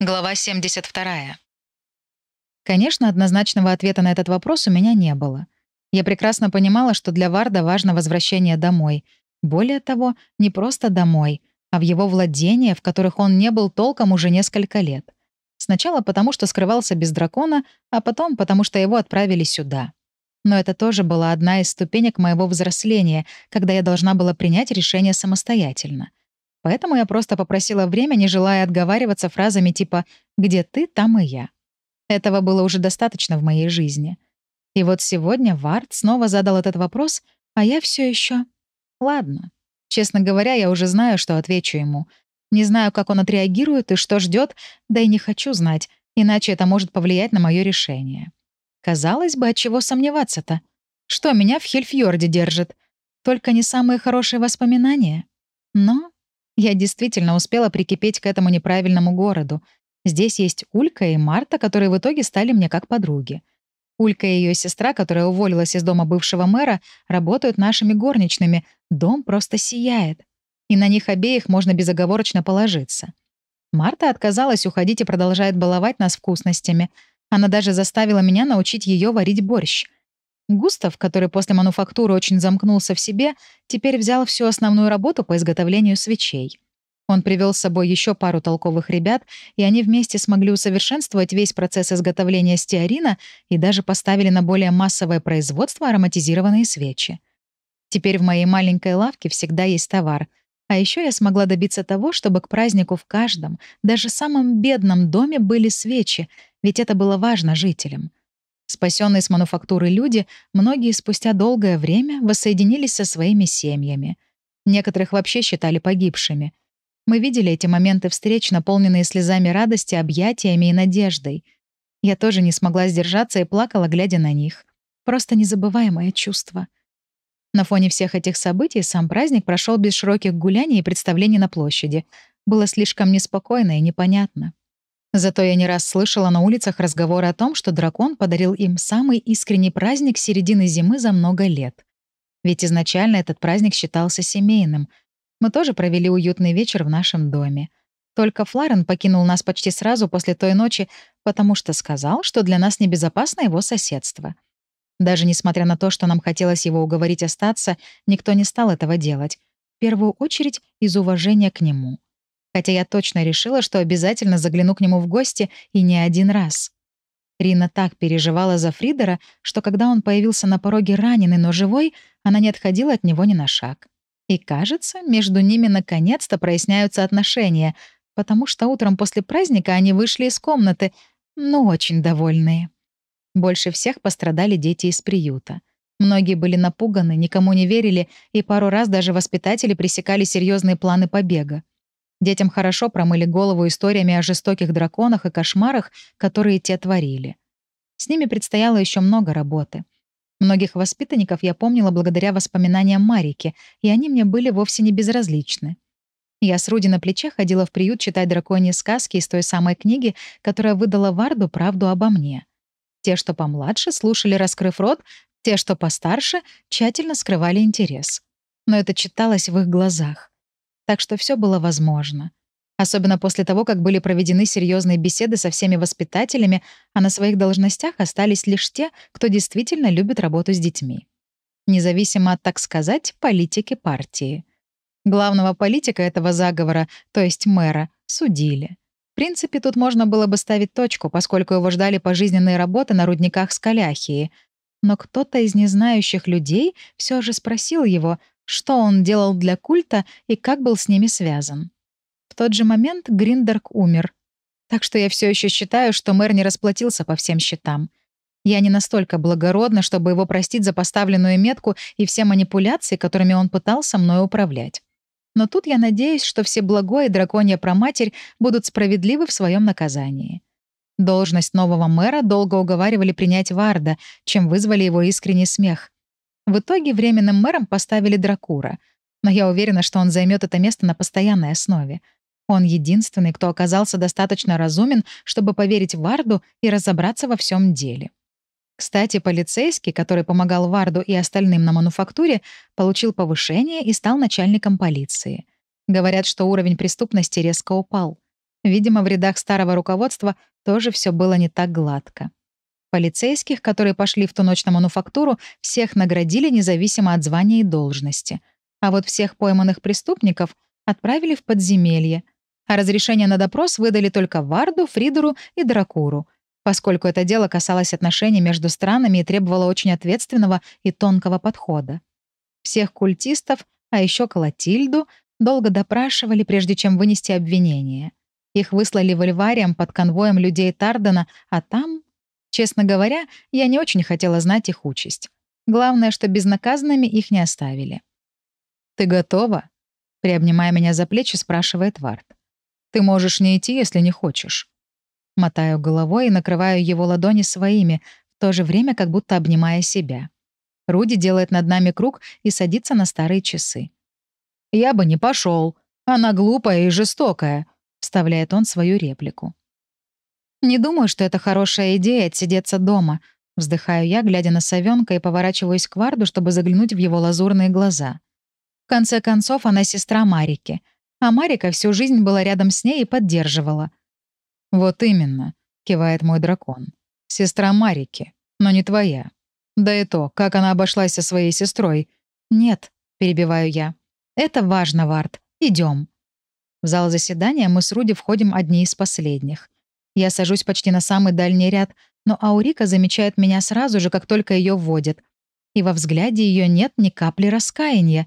Глава 72. Конечно, однозначного ответа на этот вопрос у меня не было. Я прекрасно понимала, что для Варда важно возвращение домой. Более того, не просто домой, а в его владения, в которых он не был толком уже несколько лет. Сначала потому, что скрывался без дракона, а потом потому, что его отправили сюда. Но это тоже была одна из ступенек моего взросления, когда я должна была принять решение самостоятельно. Поэтому я просто попросила время, не желая отговариваться фразами типа «где ты, там и я». Этого было уже достаточно в моей жизни. И вот сегодня Вард снова задал этот вопрос, а я все еще. Ладно. Честно говоря, я уже знаю, что отвечу ему. Не знаю, как он отреагирует и что ждет, да и не хочу знать, иначе это может повлиять на мое решение. Казалось бы, от чего сомневаться-то? Что меня в Хельфьорде держит? Только не самые хорошие воспоминания. Но я действительно успела прикипеть к этому неправильному городу. Здесь есть Улька и Марта, которые в итоге стали мне как подруги. Улька и ее сестра, которая уволилась из дома бывшего мэра, работают нашими горничными. Дом просто сияет. И на них обеих можно безоговорочно положиться. Марта отказалась уходить и продолжает баловать нас вкусностями. Она даже заставила меня научить ее варить борщ — Густав, который после мануфактуры очень замкнулся в себе, теперь взял всю основную работу по изготовлению свечей. Он привел с собой еще пару толковых ребят, и они вместе смогли усовершенствовать весь процесс изготовления стеарина и даже поставили на более массовое производство ароматизированные свечи. Теперь в моей маленькой лавке всегда есть товар. А еще я смогла добиться того, чтобы к празднику в каждом, даже самом бедном доме были свечи, ведь это было важно жителям. Спасенные с мануфактуры люди, многие спустя долгое время воссоединились со своими семьями. Некоторых вообще считали погибшими. Мы видели эти моменты встреч, наполненные слезами радости, объятиями и надеждой. Я тоже не смогла сдержаться и плакала, глядя на них. Просто незабываемое чувство. На фоне всех этих событий сам праздник прошел без широких гуляний и представлений на площади. Было слишком неспокойно и непонятно. Зато я не раз слышала на улицах разговоры о том, что дракон подарил им самый искренний праздник середины зимы за много лет. Ведь изначально этот праздник считался семейным. Мы тоже провели уютный вечер в нашем доме. Только Фларен покинул нас почти сразу после той ночи, потому что сказал, что для нас небезопасно его соседство. Даже несмотря на то, что нам хотелось его уговорить остаться, никто не стал этого делать. В первую очередь из уважения к нему хотя я точно решила, что обязательно загляну к нему в гости и не один раз. Рина так переживала за Фридера, что когда он появился на пороге раненый, но живой, она не отходила от него ни на шаг. И кажется, между ними наконец-то проясняются отношения, потому что утром после праздника они вышли из комнаты, но очень довольные. Больше всех пострадали дети из приюта. Многие были напуганы, никому не верили, и пару раз даже воспитатели пресекали серьезные планы побега. Детям хорошо промыли голову историями о жестоких драконах и кошмарах, которые те творили. С ними предстояло еще много работы. Многих воспитанников я помнила благодаря воспоминаниям Марики, и они мне были вовсе не безразличны. Я с Руди на плече ходила в приют читать драконьи сказки из той самой книги, которая выдала Варду правду обо мне. Те, что помладше, слушали, раскрыв рот, те, что постарше, тщательно скрывали интерес. Но это читалось в их глазах так что все было возможно. Особенно после того, как были проведены серьезные беседы со всеми воспитателями, а на своих должностях остались лишь те, кто действительно любит работу с детьми. Независимо от, так сказать, политики партии. Главного политика этого заговора, то есть мэра, судили. В принципе, тут можно было бы ставить точку, поскольку его ждали пожизненные работы на рудниках Скаляхии. Но кто-то из незнающих людей все же спросил его, что он делал для культа и как был с ними связан. В тот же момент Гриндерк умер. Так что я все еще считаю, что мэр не расплатился по всем счетам. Я не настолько благородна, чтобы его простить за поставленную метку и все манипуляции, которыми он пытался мной управлять. Но тут я надеюсь, что все благое и драконья проматерь будут справедливы в своем наказании. Должность нового мэра долго уговаривали принять Варда, чем вызвали его искренний смех. В итоге временным мэром поставили Дракура, но я уверена, что он займет это место на постоянной основе. Он единственный, кто оказался достаточно разумен, чтобы поверить Варду и разобраться во всем деле. Кстати, полицейский, который помогал Варду и остальным на мануфактуре, получил повышение и стал начальником полиции. Говорят, что уровень преступности резко упал. Видимо, в рядах старого руководства тоже все было не так гладко. Полицейских, которые пошли в ту ночь на мануфактуру, всех наградили независимо от звания и должности. А вот всех пойманных преступников отправили в подземелье. А разрешение на допрос выдали только Варду, Фридеру и Дракуру, поскольку это дело касалось отношений между странами и требовало очень ответственного и тонкого подхода. Всех культистов, а еще Колотильду, долго допрашивали, прежде чем вынести обвинение. Их выслали в Эльвариям под конвоем людей Тардена, а там Честно говоря, я не очень хотела знать их участь. Главное, что безнаказанными их не оставили. «Ты готова?» — приобнимая меня за плечи, спрашивает Вард. «Ты можешь не идти, если не хочешь». Мотаю головой и накрываю его ладони своими, в то же время как будто обнимая себя. Руди делает над нами круг и садится на старые часы. «Я бы не пошел. Она глупая и жестокая», — вставляет он свою реплику. «Не думаю, что это хорошая идея отсидеться дома», — вздыхаю я, глядя на совенка и поворачиваюсь к Варду, чтобы заглянуть в его лазурные глаза. В конце концов, она сестра Марики, а Марика всю жизнь была рядом с ней и поддерживала. «Вот именно», — кивает мой дракон. «Сестра Марики, но не твоя. Да и то, как она обошлась со своей сестрой. Нет», — перебиваю я. «Это важно, Вард. Идем. В зал заседания мы с Руди входим одни из последних. Я сажусь почти на самый дальний ряд, но Аурика замечает меня сразу же, как только ее вводят. И во взгляде ее нет ни капли раскаяния.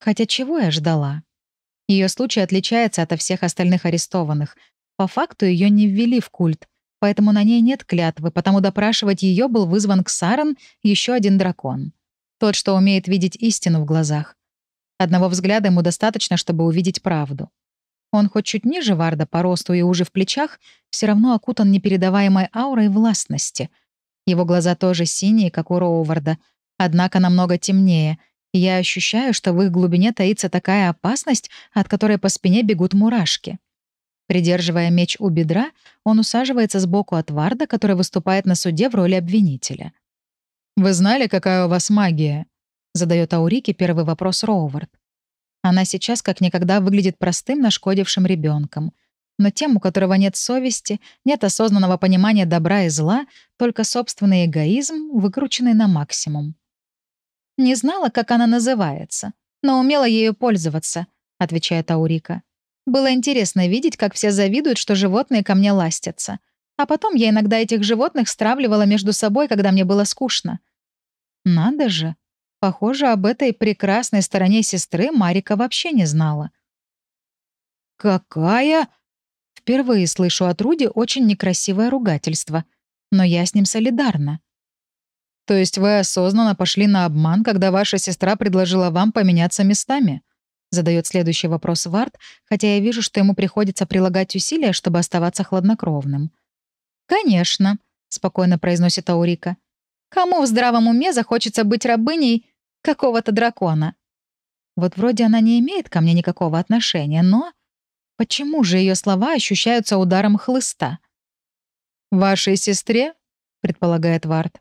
Хотя чего я ждала? Ее случай отличается от всех остальных арестованных. По факту ее не ввели в культ, поэтому на ней нет клятвы, потому допрашивать ее был вызван к Саран еще один дракон. Тот, что умеет видеть истину в глазах. Одного взгляда ему достаточно, чтобы увидеть правду. Он хоть чуть ниже Варда по росту и уже в плечах, все равно окутан непередаваемой аурой властности. Его глаза тоже синие, как у Роуварда, однако намного темнее, я ощущаю, что в их глубине таится такая опасность, от которой по спине бегут мурашки. Придерживая меч у бедра, он усаживается сбоку от Варда, который выступает на суде в роли обвинителя. «Вы знали, какая у вас магия?» — задает Аурике первый вопрос Роувард. Она сейчас как никогда выглядит простым, нашкодившим ребенком. Но тем, у которого нет совести, нет осознанного понимания добра и зла, только собственный эгоизм, выкрученный на максимум. «Не знала, как она называется, но умела ею пользоваться», — отвечает Аурика. «Было интересно видеть, как все завидуют, что животные ко мне ластятся. А потом я иногда этих животных стравливала между собой, когда мне было скучно». «Надо же», Похоже, об этой прекрасной стороне сестры Марика вообще не знала. «Какая?» Впервые слышу от Руди очень некрасивое ругательство, но я с ним солидарна. «То есть вы осознанно пошли на обман, когда ваша сестра предложила вам поменяться местами?» Задает следующий вопрос Вард, хотя я вижу, что ему приходится прилагать усилия, чтобы оставаться хладнокровным. «Конечно», — спокойно произносит Аурика. Кому в здравом уме захочется быть рабыней какого-то дракона? Вот вроде она не имеет ко мне никакого отношения, но... Почему же ее слова ощущаются ударом хлыста? «Вашей сестре?» — предполагает Вард.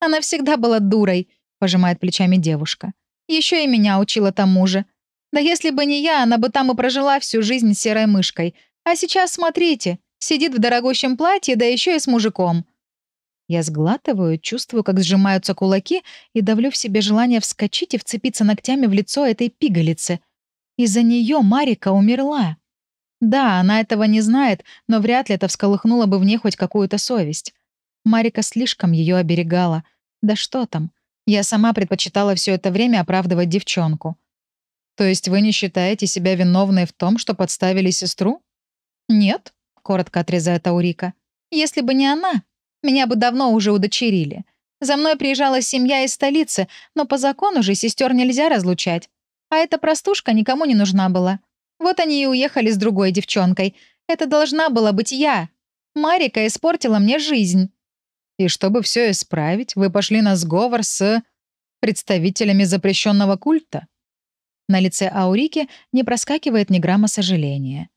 «Она всегда была дурой», — пожимает плечами девушка. Еще и меня учила тому же. Да если бы не я, она бы там и прожила всю жизнь серой мышкой. А сейчас смотрите, сидит в дорогущем платье, да еще и с мужиком. Я сглатываю, чувствую, как сжимаются кулаки и давлю в себе желание вскочить и вцепиться ногтями в лицо этой пигалицы. Из-за нее Марика умерла. Да, она этого не знает, но вряд ли это всколыхнуло бы в ней хоть какую-то совесть. Марика слишком ее оберегала. Да что там? Я сама предпочитала все это время оправдывать девчонку. То есть вы не считаете себя виновной в том, что подставили сестру? Нет, коротко отрезает Аурика. Если бы не она, меня бы давно уже удочерили. За мной приезжала семья из столицы, но по закону же сестер нельзя разлучать. А эта простушка никому не нужна была. Вот они и уехали с другой девчонкой. Это должна была быть я. Марика испортила мне жизнь. И чтобы все исправить, вы пошли на сговор с представителями запрещенного культа? На лице Аурики не проскакивает ни грамма сожаления.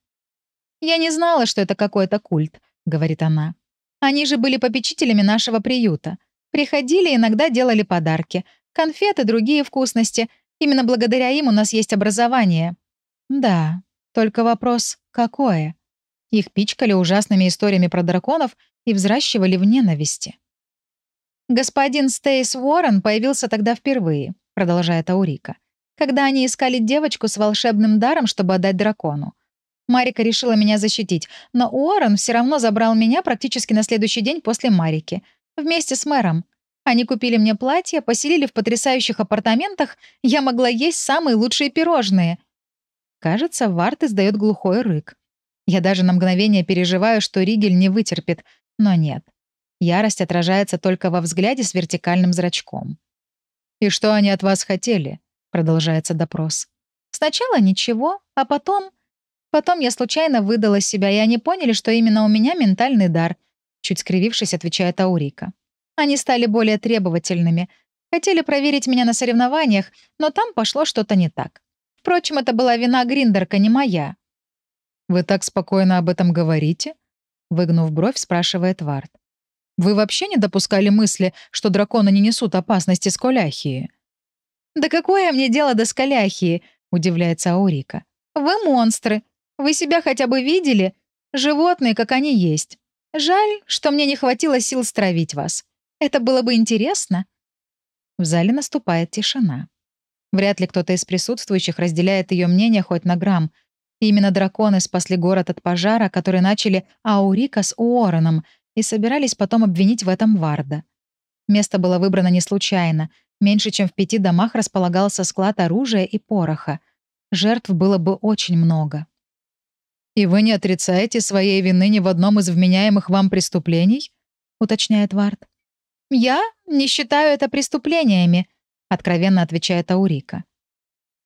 «Я не знала, что это какой-то культ», — говорит она. Они же были попечителями нашего приюта. Приходили, иногда делали подарки. Конфеты, другие вкусности. Именно благодаря им у нас есть образование. Да, только вопрос, какое? Их пичкали ужасными историями про драконов и взращивали в ненависти. «Господин Стейс Уоррен появился тогда впервые», — продолжает Аурика, «когда они искали девочку с волшебным даром, чтобы отдать дракону. Марика решила меня защитить, но Уоррен все равно забрал меня практически на следующий день после Марики, вместе с мэром. Они купили мне платье, поселили в потрясающих апартаментах, я могла есть самые лучшие пирожные. Кажется, Варт издает глухой рык. Я даже на мгновение переживаю, что Ригель не вытерпит, но нет. Ярость отражается только во взгляде с вертикальным зрачком. «И что они от вас хотели?» — продолжается допрос. «Сначала ничего, а потом...» Потом я случайно выдала себя, и они поняли, что именно у меня ментальный дар. Чуть скривившись, отвечает Аурика. Они стали более требовательными. Хотели проверить меня на соревнованиях, но там пошло что-то не так. Впрочем, это была вина Гриндерка, не моя. «Вы так спокойно об этом говорите?» Выгнув бровь, спрашивает Вард. Вы вообще не допускали мысли, что драконы не несут опасности сколяхии?» «Да какое мне дело до сколяхии?» — удивляется Аурика. «Вы монстры. Вы себя хотя бы видели? Животные, как они есть. Жаль, что мне не хватило сил стравить вас. Это было бы интересно». В зале наступает тишина. Вряд ли кто-то из присутствующих разделяет ее мнение хоть на грамм. именно драконы спасли город от пожара, который начали Аурика с Уорреном, и собирались потом обвинить в этом Варда. Место было выбрано не случайно. Меньше чем в пяти домах располагался склад оружия и пороха. Жертв было бы очень много. «И вы не отрицаете своей вины ни в одном из вменяемых вам преступлений?» — уточняет Вард. «Я не считаю это преступлениями», — откровенно отвечает Аурика.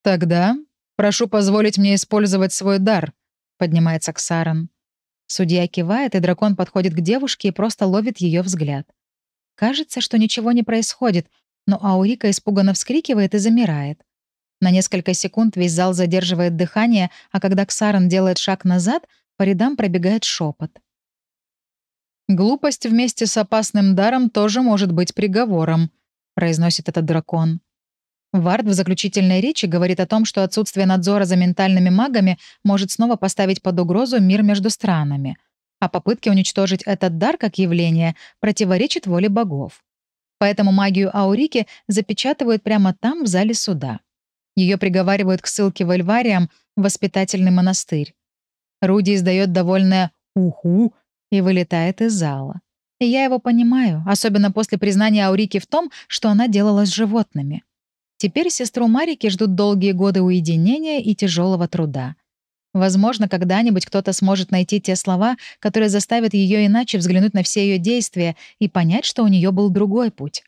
«Тогда прошу позволить мне использовать свой дар», — поднимается Ксаран. Судья кивает, и дракон подходит к девушке и просто ловит ее взгляд. Кажется, что ничего не происходит, но Аурика испуганно вскрикивает и замирает. На несколько секунд весь зал задерживает дыхание, а когда Ксаран делает шаг назад, по рядам пробегает шепот. «Глупость вместе с опасным даром тоже может быть приговором», — произносит этот дракон. Вард в заключительной речи говорит о том, что отсутствие надзора за ментальными магами может снова поставить под угрозу мир между странами, а попытки уничтожить этот дар как явление противоречат воле богов. Поэтому магию Аурики запечатывают прямо там, в зале суда. Ее приговаривают к ссылке в Эльвариям воспитательный монастырь. Руди издает довольное «уху» и вылетает из зала. И я его понимаю, особенно после признания Аурики в том, что она делала с животными. Теперь сестру Марики ждут долгие годы уединения и тяжелого труда. Возможно, когда-нибудь кто-то сможет найти те слова, которые заставят ее иначе взглянуть на все ее действия и понять, что у нее был другой путь.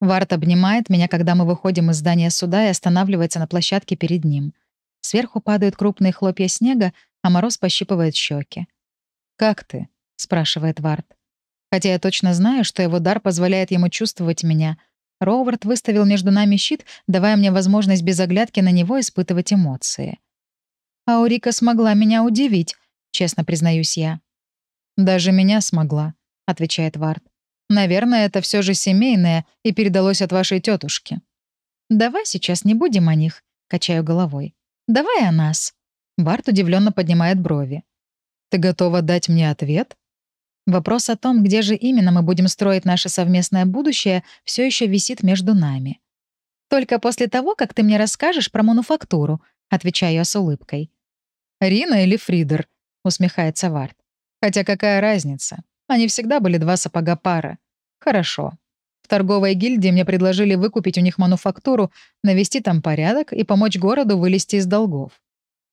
Варт обнимает меня, когда мы выходим из здания суда и останавливается на площадке перед ним. Сверху падают крупные хлопья снега, а мороз пощипывает щеки. «Как ты?» — спрашивает Варт. Хотя я точно знаю, что его дар позволяет ему чувствовать меня, Роувард выставил между нами щит, давая мне возможность без оглядки на него испытывать эмоции. «Аурика смогла меня удивить», — честно признаюсь я. «Даже меня смогла», — отвечает Вард. «Наверное, это все же семейное и передалось от вашей тетушки. «Давай сейчас не будем о них», — качаю головой. «Давай о нас». Барт удивленно поднимает брови. «Ты готова дать мне ответ?» Вопрос о том, где же именно мы будем строить наше совместное будущее, все еще висит между нами. «Только после того, как ты мне расскажешь про мануфактуру», — отвечаю я с улыбкой. «Рина или Фридер?» — усмехается Вард. «Хотя какая разница? Они всегда были два сапога пара. Хорошо. В торговой гильдии мне предложили выкупить у них мануфактуру, навести там порядок и помочь городу вылезти из долгов.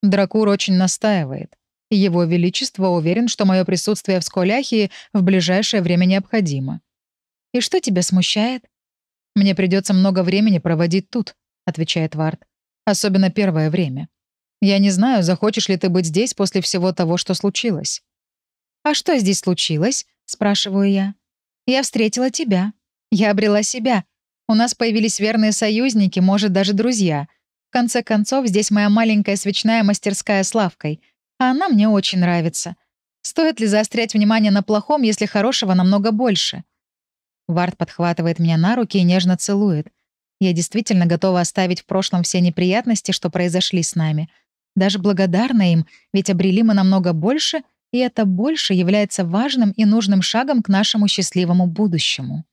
Дракур очень настаивает. Его Величество уверен, что мое присутствие в Сколяхии в ближайшее время необходимо. «И что тебя смущает?» «Мне придется много времени проводить тут», — отвечает Вард. «Особенно первое время. Я не знаю, захочешь ли ты быть здесь после всего того, что случилось». «А что здесь случилось?» — спрашиваю я. «Я встретила тебя. Я обрела себя. У нас появились верные союзники, может, даже друзья. В конце концов, здесь моя маленькая свечная мастерская с лавкой — а она мне очень нравится. Стоит ли заострять внимание на плохом, если хорошего намного больше? Вард подхватывает меня на руки и нежно целует. Я действительно готова оставить в прошлом все неприятности, что произошли с нами. Даже благодарна им, ведь обрели мы намного больше, и это больше является важным и нужным шагом к нашему счастливому будущему.